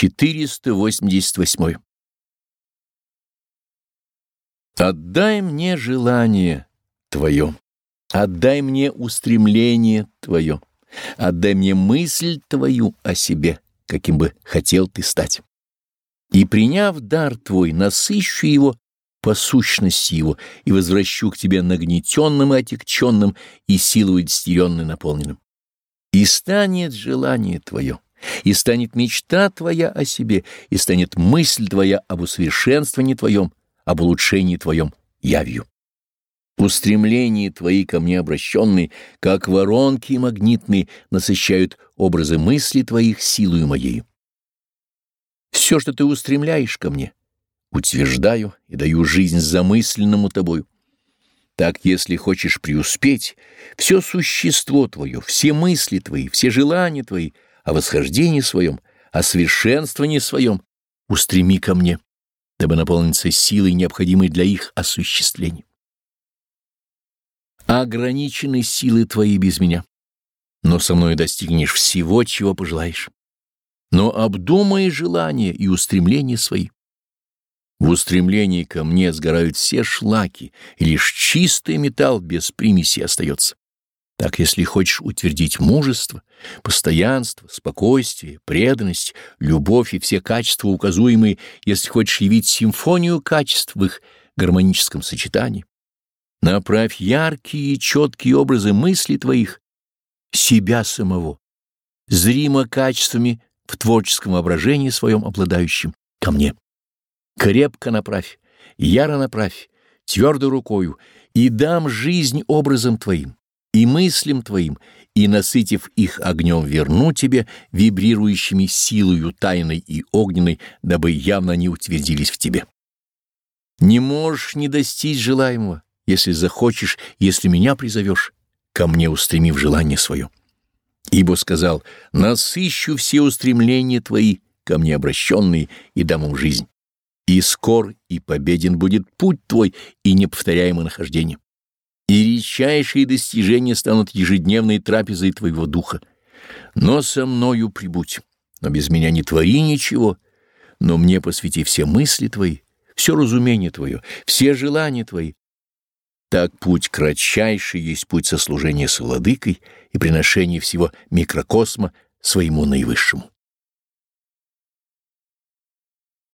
488. Отдай мне желание Твое, отдай мне устремление Твое, отдай мне мысль Твою о себе, каким бы хотел Ты стать. И, приняв дар Твой, насыщу его по сущности его и возвращу к Тебе нагнетенным и отягченным и силой удестеренным наполненным. И станет желание Твое и станет мечта твоя о себе, и станет мысль твоя об усовершенствовании твоем, об улучшении твоем явью. Устремления твои ко мне обращенные, как воронки магнитные, насыщают образы мысли твоих силою моею. Все, что ты устремляешь ко мне, утверждаю и даю жизнь замысленному тобою. Так, если хочешь преуспеть, все существо твое, все мысли твои, все желания твои — о восхождении своем, о совершенствовании своем, устреми ко мне, дабы наполниться силой, необходимой для их осуществления. Ограничены силы твои без меня, но со мной достигнешь всего, чего пожелаешь. Но обдумай желания и устремления свои. В устремлении ко мне сгорают все шлаки, и лишь чистый металл без примеси остается. Так, если хочешь утвердить мужество, постоянство, спокойствие, преданность, любовь и все качества указуемые, если хочешь явить симфонию качеств в их гармоническом сочетании, направь яркие и четкие образы мыслей твоих, себя самого, зримо качествами в творческом воображении своем обладающим, ко мне. Крепко направь, яро направь, твердой рукою, и дам жизнь образом твоим и мыслям твоим, и, насытив их огнем, верну тебе вибрирующими силою тайной и огненной, дабы явно не утвердились в тебе. Не можешь не достичь желаемого, если захочешь, если меня призовешь, ко мне устремив желание свое. Ибо сказал, насыщу все устремления твои, ко мне обращенные, и дам им жизнь. И скор, и победен будет путь твой, и неповторяемое нахождение и редчайшие достижения станут ежедневной трапезой твоего духа. Но со мною прибудь, но без меня не твори ничего, но мне посвяти все мысли твои, все разумение твое, все желания твои. Так путь кратчайший есть путь сослужения с владыкой и приношения всего микрокосма своему наивысшему.